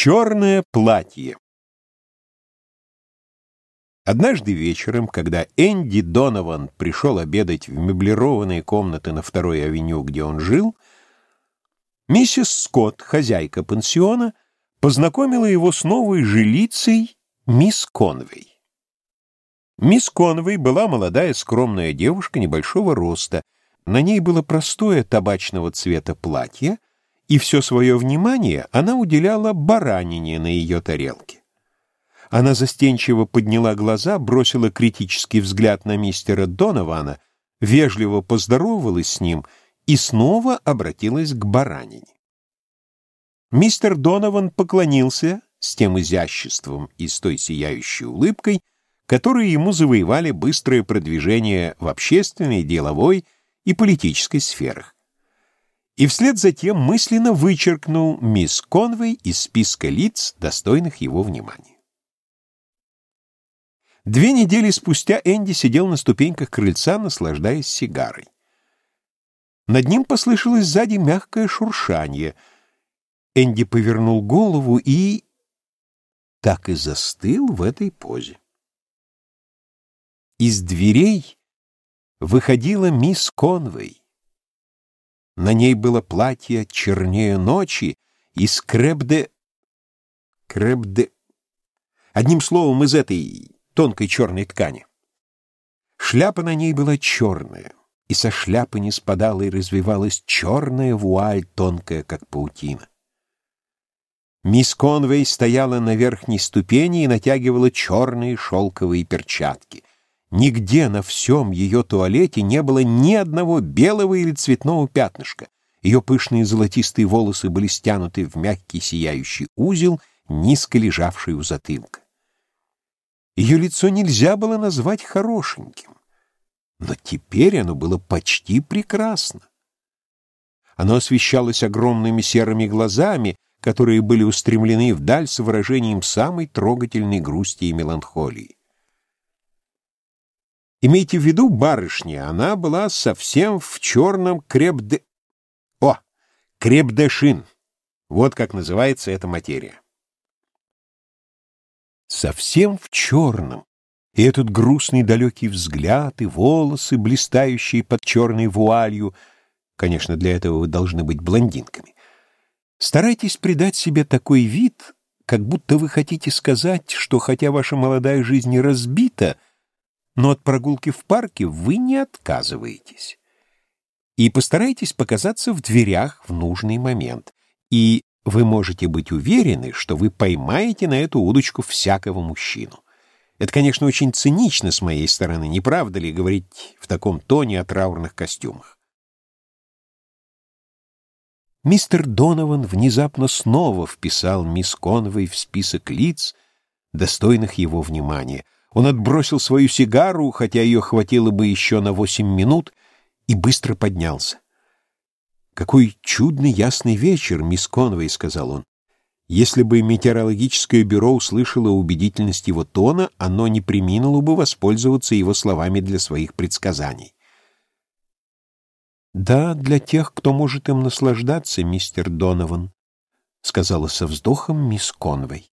Черное платье Однажды вечером, когда Энди Донован пришел обедать в меблированные комнаты на второй авеню, где он жил, миссис Скотт, хозяйка пансиона, познакомила его с новой жилицей мисс Конвей. Мисс Конвей была молодая скромная девушка небольшого роста. На ней было простое табачного цвета платье, и все свое внимание она уделяла баранине на ее тарелке. Она застенчиво подняла глаза, бросила критический взгляд на мистера Донована, вежливо поздоровалась с ним и снова обратилась к баранине. Мистер Донован поклонился с тем изяществом и с той сияющей улыбкой, которые ему завоевали быстрое продвижение в общественной, деловой и политической сферах. И вслед за тем мысленно вычеркнул мисс Конвей из списка лиц, достойных его внимания. Две недели спустя Энди сидел на ступеньках крыльца, наслаждаясь сигарой. Над ним послышалось сзади мягкое шуршание. Энди повернул голову и... так и застыл в этой позе. Из дверей выходила мисс Конвей. На ней было платье чернее ночи и скребде... кребде... Одним словом, из этой тонкой черной ткани. Шляпа на ней была черная, и со шляпы не спадала и развивалась черная вуаль, тонкая, как паутина. Мисс Конвей стояла на верхней ступени и натягивала черные шелковые перчатки. Нигде на всем ее туалете не было ни одного белого или цветного пятнышка. Ее пышные золотистые волосы были стянуты в мягкий сияющий узел, низко лежавший у затылка. Ее лицо нельзя было назвать хорошеньким, но теперь оно было почти прекрасно. Оно освещалось огромными серыми глазами, которые были устремлены вдаль с выражением самой трогательной грусти и меланхолии. Имейте в виду, барышня, она была совсем в черном крепде... О, крепдешин. Вот как называется эта материя совсем в черном, и этот грустный далекий взгляд, и волосы, блистающие под черной вуалью, конечно, для этого вы должны быть блондинками. Старайтесь придать себе такой вид, как будто вы хотите сказать, что хотя ваша молодая жизнь разбита, но от прогулки в парке вы не отказываетесь. И постарайтесь показаться в дверях в нужный момент. И вы можете быть уверены, что вы поймаете на эту удочку всякого мужчину. Это, конечно, очень цинично с моей стороны, не правда ли, говорить в таком тоне о траурных костюмах? Мистер Донован внезапно снова вписал мисс Конвей в список лиц, достойных его внимания. Он отбросил свою сигару, хотя ее хватило бы еще на восемь минут, и быстро поднялся. «Какой чудный ясный вечер, мисс Конвей», — сказал он. Если бы метеорологическое бюро услышало убедительность его тона, оно не приминуло бы воспользоваться его словами для своих предсказаний. «Да, для тех, кто может им наслаждаться, мистер Донован», — сказала со вздохом мисс Конвей.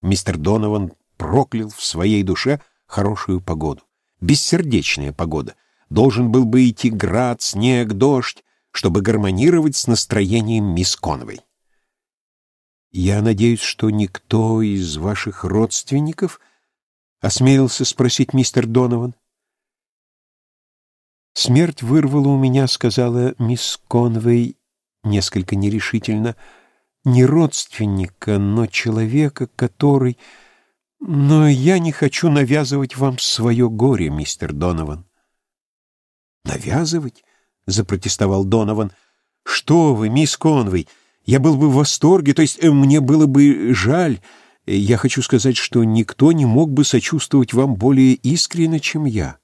Мистер Донован проклял в своей душе хорошую погоду. Бессердечная погода. Должен был бы идти град, снег, дождь, чтобы гармонировать с настроением мисс Конвей. «Я надеюсь, что никто из ваших родственников...» — осмелился спросить мистер Донован. «Смерть вырвала у меня», — сказала мисс Конвей несколько нерешительно, — «не родственника, но человека, который...» «Но я не хочу навязывать вам свое горе, мистер Донован». «Навязывать? — запротестовал Донован. «Что вы, мисс Конвей, я был бы в восторге, то есть э, мне было бы жаль. Я хочу сказать, что никто не мог бы сочувствовать вам более искренне, чем я».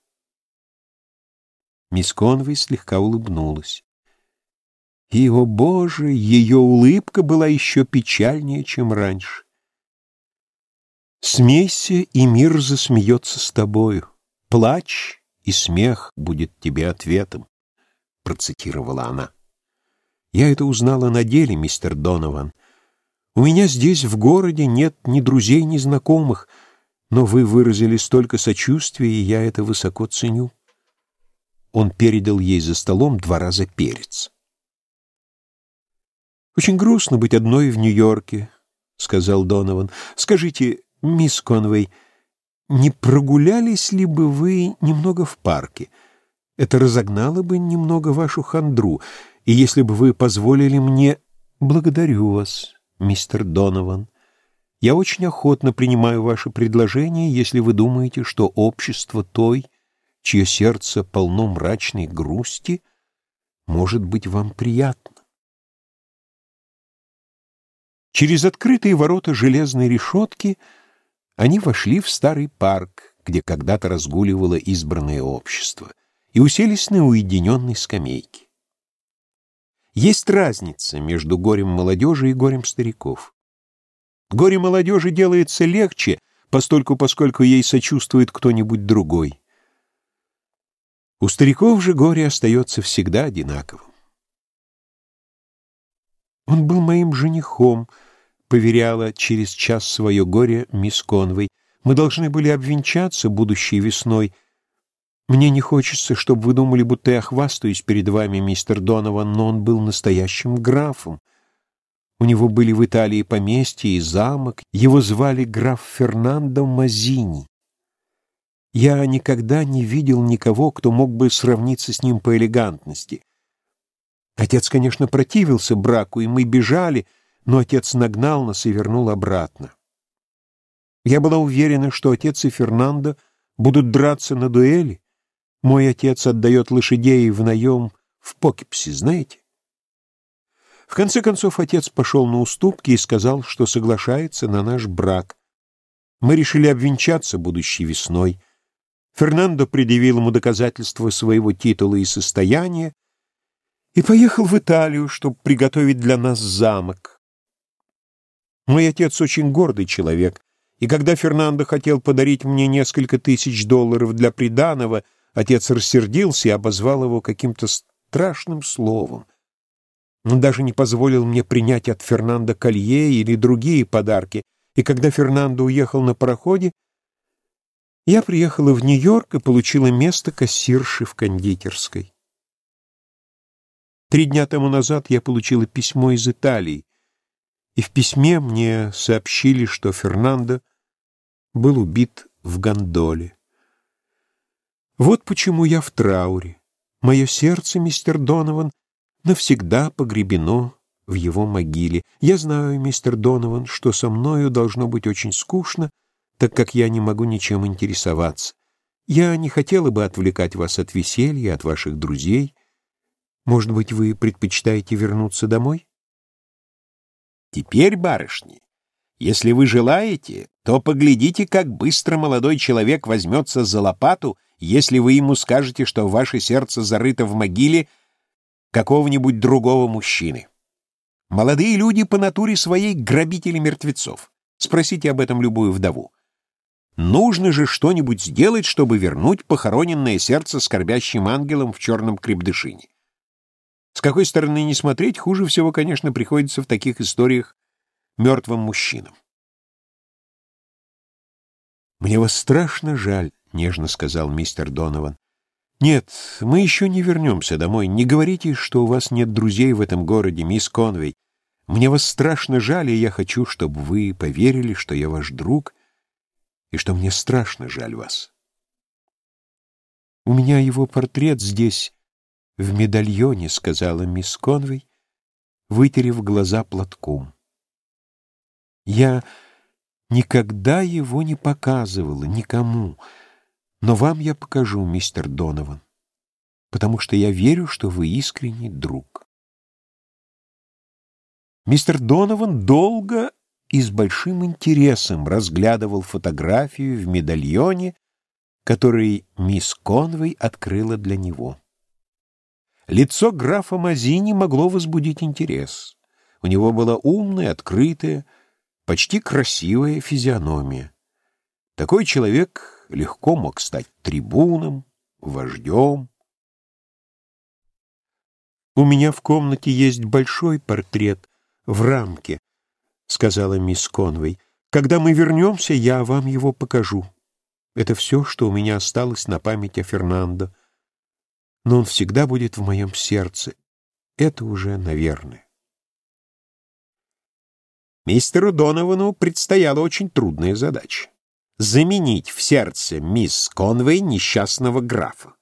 Мисс Конвей слегка улыбнулась. И, о боже, ее улыбка была еще печальнее, чем раньше. «Смейся, и мир засмеется с тобою. Плачь, и смех будет тебе ответом процитировала она. «Я это узнала на деле, мистер Донован. У меня здесь, в городе, нет ни друзей, ни знакомых, но вы выразили столько сочувствия, и я это высоко ценю. Он передал ей за столом два раза перец. «Очень грустно быть одной в Нью-Йорке», — сказал Донован. «Скажите, мисс Конвей, не прогулялись ли бы вы немного в парке? Это разогнало бы немного вашу хандру, и если бы вы позволили мне... Благодарю вас, мистер Донован. Я очень охотно принимаю ваше предложение, если вы думаете, что общество той, чье сердце полно мрачной грусти, может быть вам приятно. Через открытые ворота железной решетки они вошли в старый парк, где когда-то разгуливало избранное общество, и уселись на уединенной скамейке. Есть разница между горем молодежи и горем стариков. Горе молодежи делается легче, постольку поскольку ей сочувствует кто-нибудь другой. У стариков же горе остается всегда одинаковым. «Он был моим женихом», — поверяла через час свое горе мисс Конвей. «Мы должны были обвенчаться будущей весной. Мне не хочется, чтобы вы думали, будто я хвастаюсь перед вами, мистер Донован, но он был настоящим графом. У него были в Италии поместье и замок. Его звали граф Фернандо Мазини. Я никогда не видел никого, кто мог бы сравниться с ним по элегантности. Отец, конечно, противился браку, и мы бежали, но отец нагнал нас и вернул обратно. Я была уверена, что отец и Фернандо будут драться на дуэли. Мой отец отдает лошадей в наем в Покипсе, знаете? В конце концов, отец пошел на уступки и сказал, что соглашается на наш брак. Мы решили обвенчаться будущей весной. Фернандо предъявил ему доказательства своего титула и состояния и поехал в Италию, чтобы приготовить для нас замок. Мой отец очень гордый человек, и когда Фернандо хотел подарить мне несколько тысяч долларов для приданого, отец рассердился и обозвал его каким-то страшным словом. Он даже не позволил мне принять от Фернандо колье или другие подарки, и когда Фернандо уехал на пароходе, я приехала в Нью-Йорк и получила место кассирши в кондитерской. Три дня тому назад я получила письмо из Италии, и в письме мне сообщили, что Фернандо был убит в гондоле. Вот почему я в трауре. Мое сердце, мистер Донован, навсегда погребено в его могиле. Я знаю, мистер Донован, что со мною должно быть очень скучно, так как я не могу ничем интересоваться. Я не хотела бы отвлекать вас от веселья, от ваших друзей. Может быть, вы предпочитаете вернуться домой? Теперь, барышни, если вы желаете, то поглядите, как быстро молодой человек возьмется за лопату, если вы ему скажете, что ваше сердце зарыто в могиле какого-нибудь другого мужчины. Молодые люди по натуре своей грабители мертвецов. Спросите об этом любую вдову. Нужно же что-нибудь сделать, чтобы вернуть похороненное сердце скорбящим ангелам в черном крепдышине. С какой стороны не смотреть, хуже всего, конечно, приходится в таких историях мертвым мужчинам. «Мне вас страшно жаль», — нежно сказал мистер Донован. «Нет, мы еще не вернемся домой. Не говорите, что у вас нет друзей в этом городе, мисс Конвей. Мне вас страшно жаль, и я хочу, чтобы вы поверили, что я ваш друг, и что мне страшно жаль вас. «У меня его портрет здесь, в медальоне», — сказала мисс Конвей, вытерев глаза платком. «Я никогда его не показывала никому, но вам я покажу, мистер Донован, потому что я верю, что вы искренний друг». Мистер Донован долго и с большим интересом разглядывал фотографию в медальоне, который мисс Конвей открыла для него. Лицо графа Мазини могло возбудить интерес. У него была умная, открытая, почти красивая физиономия. Такой человек легко мог стать трибуном, вождем. У меня в комнате есть большой портрет в рамке, — сказала мисс Конвей. «Когда мы вернемся, я вам его покажу. Это все, что у меня осталось на память о Фернандо. Но он всегда будет в моем сердце. Это уже наверное». Мистеру Доновану предстояла очень трудная задача — заменить в сердце мисс Конвей несчастного графа.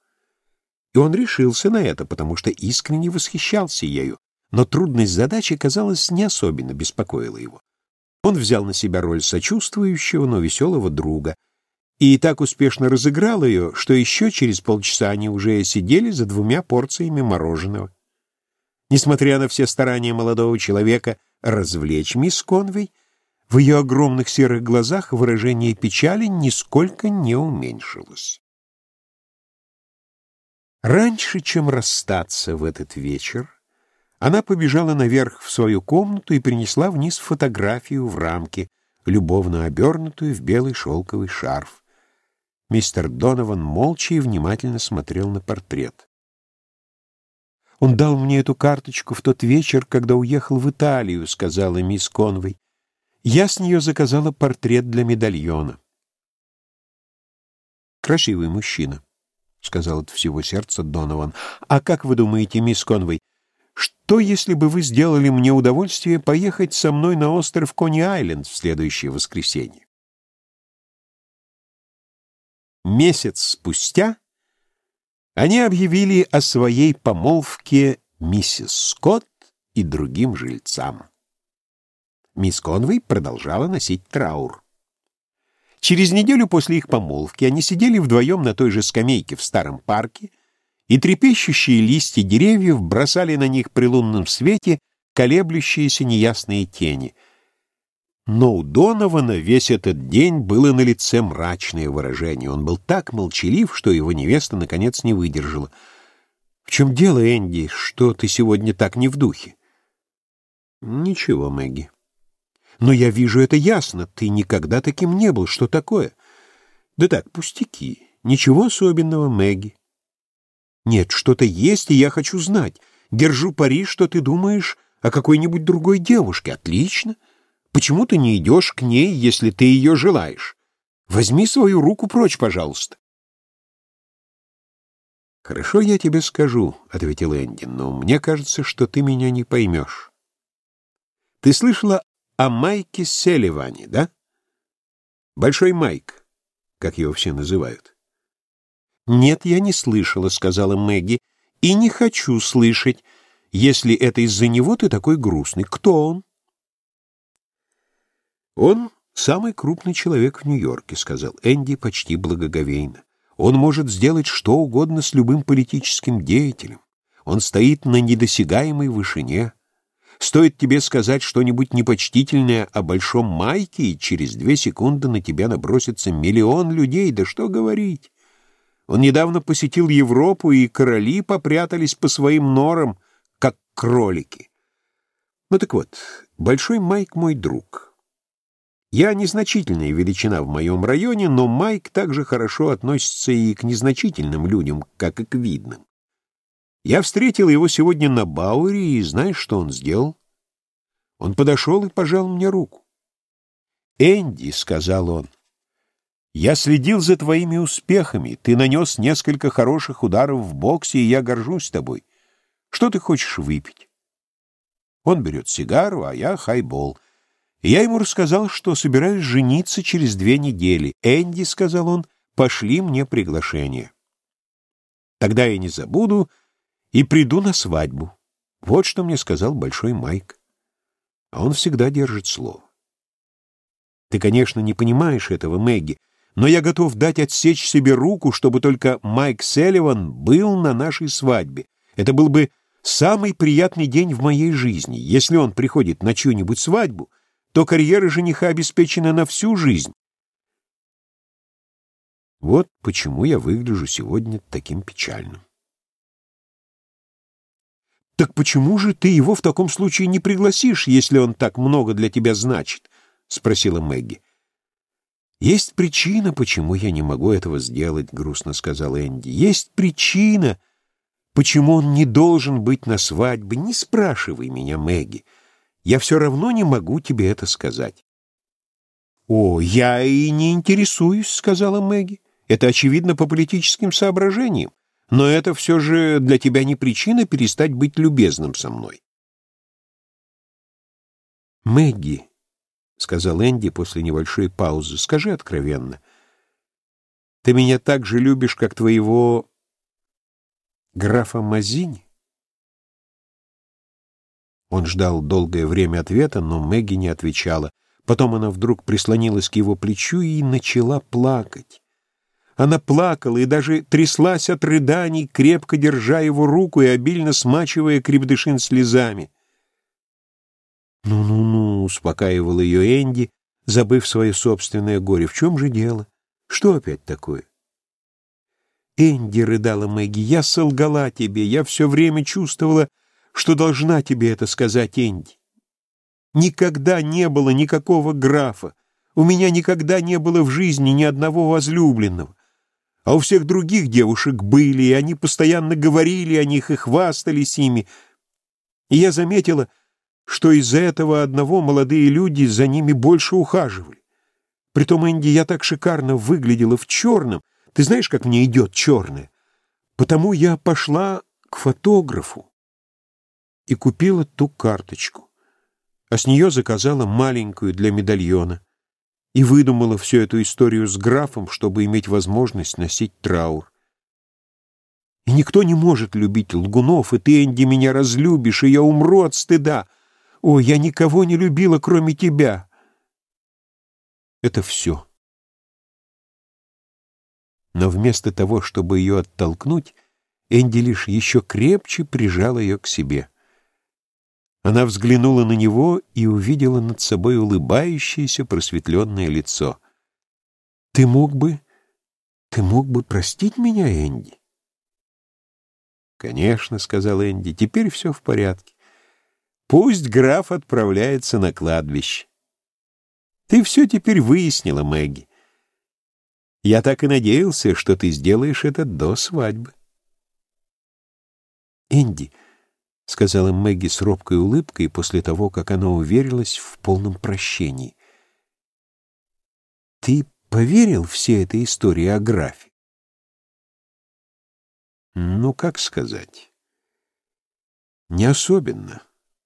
И он решился на это, потому что искренне восхищался ею, но трудность задачи, казалось, не особенно беспокоила его. Он взял на себя роль сочувствующего, но веселого друга, и так успешно разыграл ее, что еще через полчаса они уже сидели за двумя порциями мороженого. Несмотря на все старания молодого человека развлечь мисс Конвей, в ее огромных серых глазах выражение печали нисколько не уменьшилось. Раньше, чем расстаться в этот вечер, она побежала наверх в свою комнату и принесла вниз фотографию в рамке, любовно обернутую в белый шелковый шарф. Мистер Донован молча и внимательно смотрел на портрет. «Он дал мне эту карточку в тот вечер, когда уехал в Италию», — сказала мисс Конвей. «Я с нее заказала портрет для медальона». «Красивый мужчина», — сказал от всего сердца Донован. «А как вы думаете, мисс Конвей, что, если бы вы сделали мне удовольствие поехать со мной на остров Кони-Айленд в следующее воскресенье?» Месяц спустя они объявили о своей помолвке миссис Скотт и другим жильцам. Мисс Конвей продолжала носить траур. Через неделю после их помолвки они сидели вдвоем на той же скамейке в старом парке, и трепещущие листья деревьев бросали на них при лунном свете колеблющиеся неясные тени — но у Донована весь этот день было на лице мрачное выражение. Он был так молчалив, что его невеста наконец не выдержала. «В чем дело, Энди, что ты сегодня так не в духе?» «Ничего, Мэгги». «Но я вижу это ясно. Ты никогда таким не был. Что такое?» «Да так, пустяки. Ничего особенного, Мэгги». «Нет, что-то есть, и я хочу знать. Держу пари, что ты думаешь о какой-нибудь другой девушке. Отлично». Почему ты не идешь к ней, если ты ее желаешь? Возьми свою руку прочь, пожалуйста. «Хорошо, я тебе скажу», — ответил Энди, — «но мне кажется, что ты меня не поймешь. Ты слышала о Майке Селиване, да? Большой Майк, как его все называют». «Нет, я не слышала», — сказала Мэгги, — «и не хочу слышать, если это из-за него ты такой грустный. Кто он?» «Он самый крупный человек в Нью-Йорке», — сказал Энди почти благоговейно. «Он может сделать что угодно с любым политическим деятелем. Он стоит на недосягаемой вышине. Стоит тебе сказать что-нибудь непочтительное о Большом Майке, и через две секунды на тебя набросится миллион людей, да что говорить. Он недавно посетил Европу, и короли попрятались по своим норам, как кролики. Ну так вот, Большой Майк мой друг». Я незначительная величина в моем районе, но Майк также хорошо относится и к незначительным людям, как и к видным. Я встретил его сегодня на Бауэре, и знаешь, что он сделал? Он подошел и пожал мне руку. «Энди», — сказал он, — «я следил за твоими успехами. Ты нанес несколько хороших ударов в боксе, и я горжусь тобой. Что ты хочешь выпить?» Он берет сигару, а я хайбол. Я ему рассказал, что собираюсь жениться через две недели. «Энди», — сказал он, — «пошли мне приглашение». Тогда я не забуду и приду на свадьбу. Вот что мне сказал Большой Майк. А он всегда держит слово. Ты, конечно, не понимаешь этого, Мэгги, но я готов дать отсечь себе руку, чтобы только Майк Селливан был на нашей свадьбе. Это был бы самый приятный день в моей жизни. Если он приходит на чью-нибудь свадьбу, то карьера жениха обеспечена на всю жизнь. Вот почему я выгляжу сегодня таким печальным. «Так почему же ты его в таком случае не пригласишь, если он так много для тебя значит?» — спросила Мэгги. «Есть причина, почему я не могу этого сделать», — грустно сказал Энди. «Есть причина, почему он не должен быть на свадьбе. Не спрашивай меня, Мэгги. Я все равно не могу тебе это сказать. «О, я и не интересуюсь», — сказала Мэгги. «Это очевидно по политическим соображениям. Но это все же для тебя не причина перестать быть любезным со мной». «Мэгги», — сказал Энди после небольшой паузы, — «скажи откровенно, ты меня так же любишь, как твоего графа Мазини?» Он ждал долгое время ответа, но Мэгги не отвечала. Потом она вдруг прислонилась к его плечу и начала плакать. Она плакала и даже тряслась от рыданий, крепко держа его руку и обильно смачивая крепдышин слезами. «Ну-ну-ну», — успокаивал ее Энди, забыв свое собственное горе. «В чем же дело? Что опять такое?» «Энди», — рыдала Мэгги, — «я солгала тебе, я все время чувствовала, что должна тебе это сказать, Энди. Никогда не было никакого графа. У меня никогда не было в жизни ни одного возлюбленного. А у всех других девушек были, и они постоянно говорили о них и хвастались ими. И я заметила, что из-за этого одного молодые люди за ними больше ухаживали. Притом, Энди, я так шикарно выглядела в черном. Ты знаешь, как мне идет черное? Потому я пошла к фотографу и купила ту карточку а с нее заказала маленькую для медальона и выдумала всю эту историю с графом, чтобы иметь возможность носить траур. И никто не может любить лгунов, и ты, Энди, меня разлюбишь, и я умру от стыда. О, я никого не любила, кроме тебя. Это все. Но вместо того, чтобы ее оттолкнуть, Энди лишь еще крепче прижал ее к себе. Она взглянула на него и увидела над собой улыбающееся просветленное лицо. «Ты мог бы... ты мог бы простить меня, Энди?» «Конечно», — сказал Энди, — «теперь все в порядке. Пусть граф отправляется на кладбище. Ты все теперь выяснила, Мэгги. Я так и надеялся, что ты сделаешь это до свадьбы». «Энди», —— сказала Мэгги с робкой улыбкой после того, как она уверилась в полном прощении. «Ты поверил всей этой истории о графе?» «Ну, как сказать?» «Не особенно»,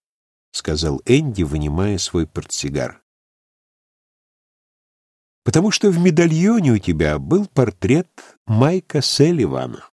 — сказал Энди, вынимая свой портсигар. «Потому что в медальоне у тебя был портрет Майка Селливана».